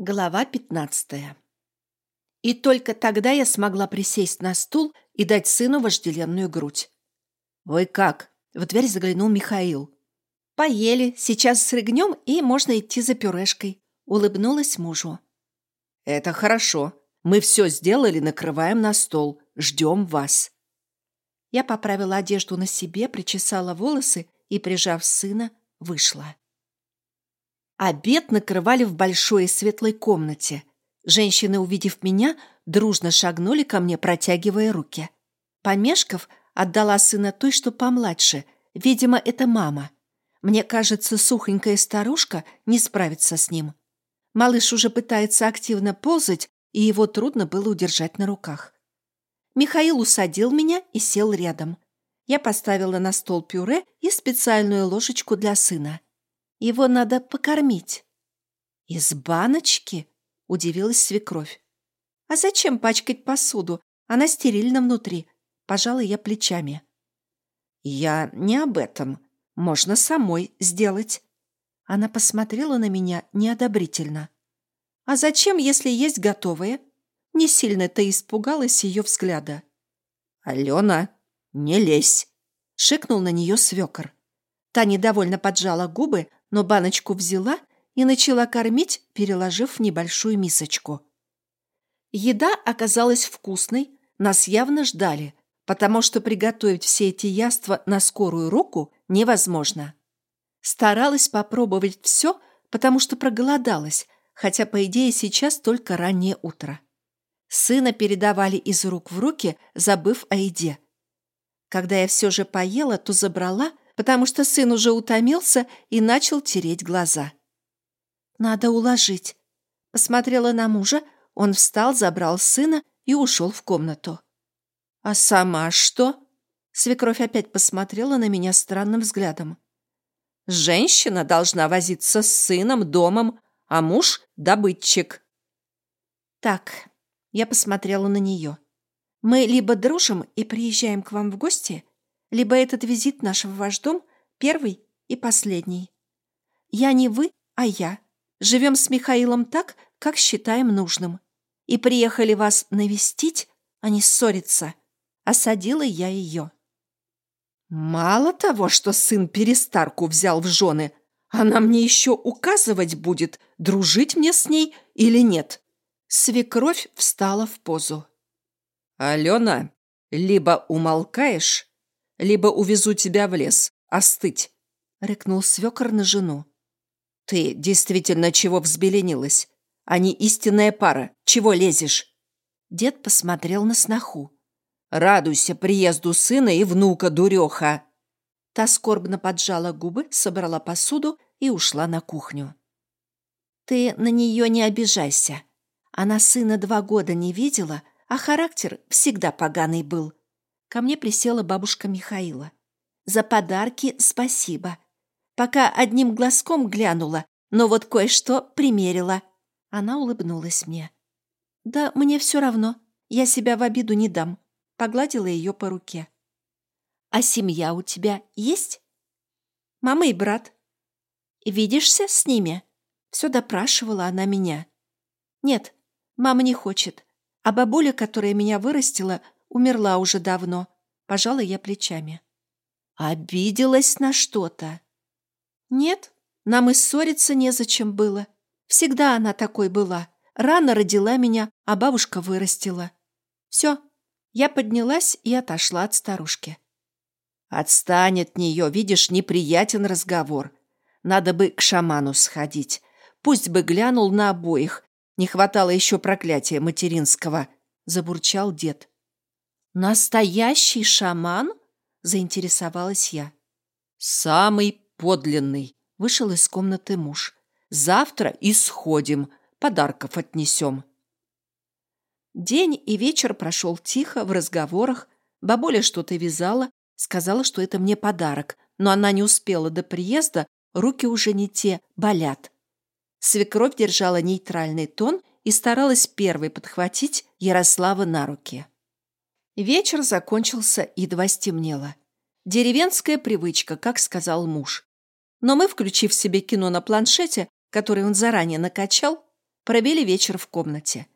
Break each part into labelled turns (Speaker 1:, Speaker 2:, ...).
Speaker 1: Глава пятнадцатая. И только тогда я смогла присесть на стул и дать сыну вожделенную грудь. «Вы как?» — в дверь заглянул Михаил. «Поели, сейчас срыгнем, и можно идти за пюрешкой», — улыбнулась мужу.
Speaker 2: «Это хорошо. Мы все сделали, накрываем на стол. Ждем вас».
Speaker 1: Я поправила одежду на себе, причесала волосы и, прижав сына, вышла. Обед накрывали в большой светлой комнате. Женщины, увидев меня, дружно шагнули ко мне, протягивая руки. Помешков отдала сына той, что помладше. Видимо, это мама. Мне кажется, сухонькая старушка не справится с ним. Малыш уже пытается активно ползать, и его трудно было удержать на руках. Михаил усадил меня и сел рядом. Я поставила на стол пюре и специальную ложечку для сына. Его надо покормить». «Из баночки?» — удивилась свекровь. «А зачем пачкать посуду? Она стерильна внутри». Пожалуй, я плечами. «Я не об этом. Можно самой сделать». Она посмотрела на меня неодобрительно. «А зачем, если есть готовые?» Не сильно-то испугалась ее взгляда.
Speaker 2: «Алена, не лезь!» — шикнул на нее свекор.
Speaker 1: Та недовольно поджала губы, но баночку взяла и начала кормить, переложив в небольшую мисочку. Еда оказалась вкусной, нас явно ждали, потому что приготовить все эти яства на скорую руку невозможно. Старалась попробовать все, потому что проголодалась, хотя, по идее, сейчас только раннее утро. Сына передавали из рук в руки, забыв о еде. Когда я все же поела, то забрала – потому что сын уже утомился и начал тереть глаза. «Надо уложить». Посмотрела на мужа, он встал, забрал сына и ушел в комнату. «А сама что?» Свекровь опять посмотрела на меня странным взглядом. «Женщина должна возиться с сыном, домом, а муж — добытчик». «Так», — я посмотрела на нее. «Мы либо дружим и приезжаем к вам в гости, либо этот визит наш в ваш дом первый и последний. Я не вы, а я. Живем с Михаилом так, как считаем нужным. И приехали вас навестить, а не ссориться. Осадила я ее.
Speaker 2: Мало того, что сын перестарку взял в жены, она мне еще указывать будет, дружить мне с ней или нет. Свекровь встала в позу. «Алена, либо умолкаешь, либо увезу тебя в лес, остыть», — рыкнул свекор на жену. «Ты действительно чего взбеленилась? Они истинная пара. Чего лезешь?»
Speaker 1: Дед посмотрел на сноху.
Speaker 2: «Радуйся приезду сына и внука, дуреха!»
Speaker 1: Та скорбно поджала губы, собрала посуду и ушла на кухню. «Ты на нее не обижайся. Она сына два года не видела, а характер всегда поганый был. Ко мне присела бабушка Михаила. «За подарки спасибо. Пока одним глазком глянула, но вот кое-что примерила». Она улыбнулась мне. «Да мне все равно. Я себя в обиду не дам». Погладила ее по руке. «А семья у тебя есть?» «Мама и брат». «Видишься с ними?» Все допрашивала она меня. «Нет, мама не хочет. А бабуля, которая меня вырастила, умерла уже давно. Пожала я плечами. Обиделась на что-то? Нет, нам и ссориться незачем было. Всегда она такой была. Рано родила меня, а бабушка вырастила. Все, я поднялась и отошла от старушки.
Speaker 2: Отстань от нее, видишь, неприятен разговор. Надо бы к шаману сходить. Пусть бы глянул на обоих. Не хватало еще проклятия материнского, забурчал дед.
Speaker 1: «Настоящий шаман?» – заинтересовалась я.
Speaker 2: «Самый подлинный», – вышел из комнаты муж. «Завтра исходим, подарков отнесем».
Speaker 1: День и вечер прошел тихо, в разговорах. Бабуля что-то вязала, сказала, что это мне подарок, но она не успела до приезда, руки уже не те, болят. Свекровь держала нейтральный тон и старалась первой подхватить Ярослава на руки. Вечер закончился, едва стемнело. Деревенская привычка, как сказал муж. Но мы, включив себе кино на планшете, который он заранее накачал, Провели вечер в комнате.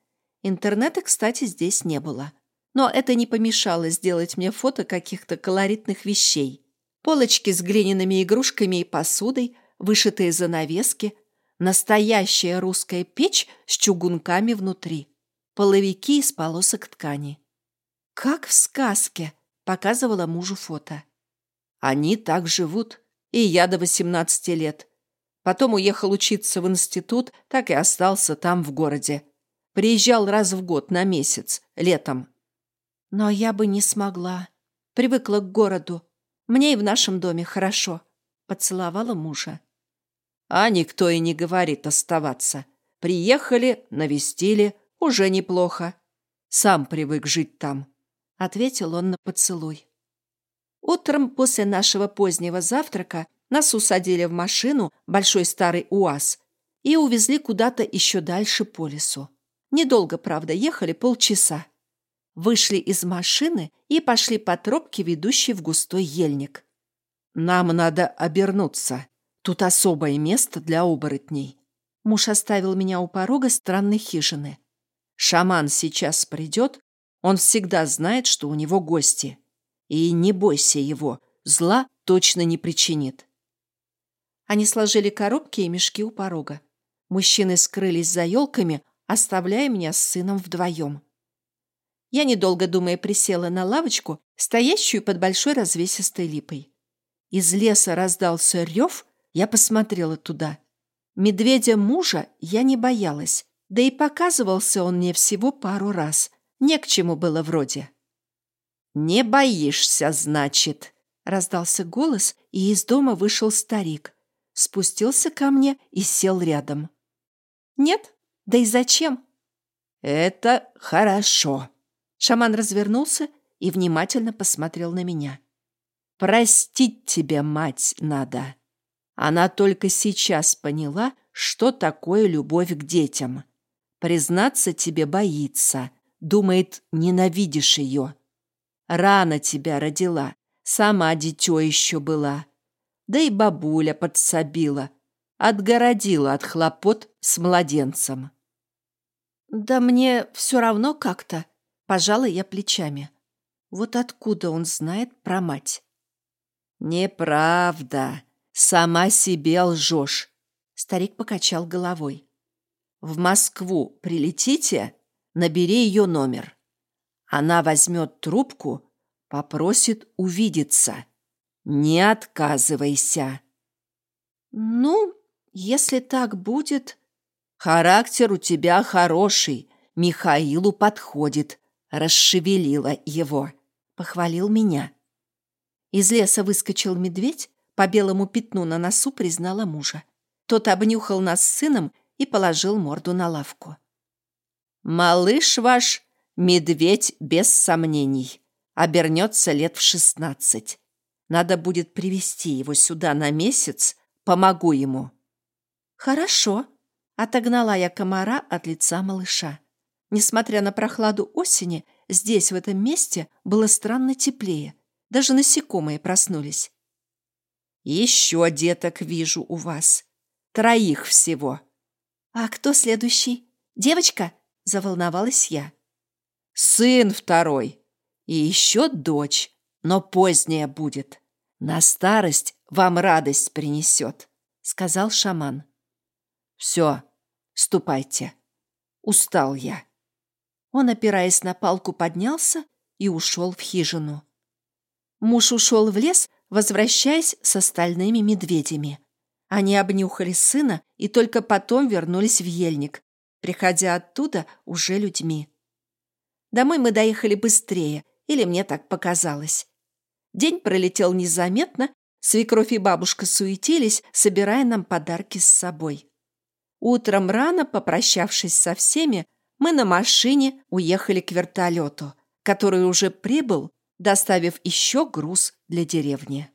Speaker 1: Интернета, кстати, здесь не было. Но это не помешало сделать мне фото каких-то колоритных вещей. Полочки с глиняными игрушками и посудой, вышитые занавески, настоящая русская печь с чугунками внутри, половики из полосок ткани. «Как в сказке», — показывала мужу фото. «Они так живут, и я до 18 лет. Потом уехал учиться в институт, так и остался там в городе. Приезжал раз в год на месяц, летом. Но я бы не смогла. Привыкла к городу. Мне и в нашем доме хорошо. Поцеловала мужа. А никто и не говорит оставаться. Приехали, навестили, уже неплохо. Сам привык жить там. Ответил он на поцелуй. Утром после нашего позднего завтрака нас усадили в машину, большой старый УАЗ, и увезли куда-то еще дальше по лесу. Недолго, правда, ехали полчаса. Вышли из машины и пошли по тропке, ведущей в густой ельник. «Нам надо обернуться. Тут особое место для оборотней». Муж оставил меня у порога странной хижины. «Шаман сейчас придет, он всегда знает, что у него гости. И не бойся его, зла точно не причинит». Они сложили коробки и мешки у порога. Мужчины скрылись за елками, оставляя меня с сыном вдвоем. Я, недолго думая, присела на лавочку, стоящую под большой развесистой липой. Из леса раздался рев, я посмотрела туда. Медведя мужа я не боялась, да и показывался он мне всего пару раз. Не к чему было вроде. «Не боишься, значит?» — раздался голос, и из дома вышел старик. Спустился ко мне и сел рядом. «Нет, да и зачем?» «Это хорошо». Шаман развернулся и внимательно посмотрел на меня. «Простить тебе, мать, надо. Она только сейчас поняла, что такое любовь к детям. Признаться тебе боится, думает, ненавидишь ее. Рано тебя родила, сама дитё еще была. Да и бабуля подсобила, отгородила от хлопот с младенцем. «Да мне все равно как-то», — пожала я плечами. «Вот откуда он знает про мать?» «Неправда. Сама себе лжешь», — старик покачал головой. «В Москву прилетите, набери ее номер. Она возьмет трубку, попросит увидеться. Не отказывайся». «Ну, если так будет...» «Характер у тебя хороший, Михаилу подходит», — расшевелила его. Похвалил меня. Из леса выскочил медведь, по белому пятну на носу признала мужа. Тот обнюхал нас с сыном и положил морду на лавку. «Малыш ваш, медведь без сомнений, обернется лет в шестнадцать. Надо будет привести его сюда на месяц, помогу ему». «Хорошо», — отогнала я комара от лица малыша. Несмотря на прохладу осени, здесь, в этом месте, было странно теплее. Даже насекомые проснулись. «Еще деток вижу у вас. Троих всего». «А кто следующий? Девочка?» — заволновалась я. «Сын второй. И еще дочь, но поздняя будет. На старость вам радость принесет», — сказал шаман. «Все, ступайте. Устал я». Он, опираясь на палку, поднялся и ушел в хижину. Муж ушел в лес, возвращаясь с остальными медведями. Они обнюхали сына и только потом вернулись в ельник, приходя оттуда уже людьми. Домой мы доехали быстрее, или мне так показалось. День пролетел незаметно, свекровь и бабушка суетились, собирая нам подарки с собой. Утром рано, попрощавшись со всеми, мы на машине уехали к вертолету, который уже прибыл, доставив еще груз для деревни.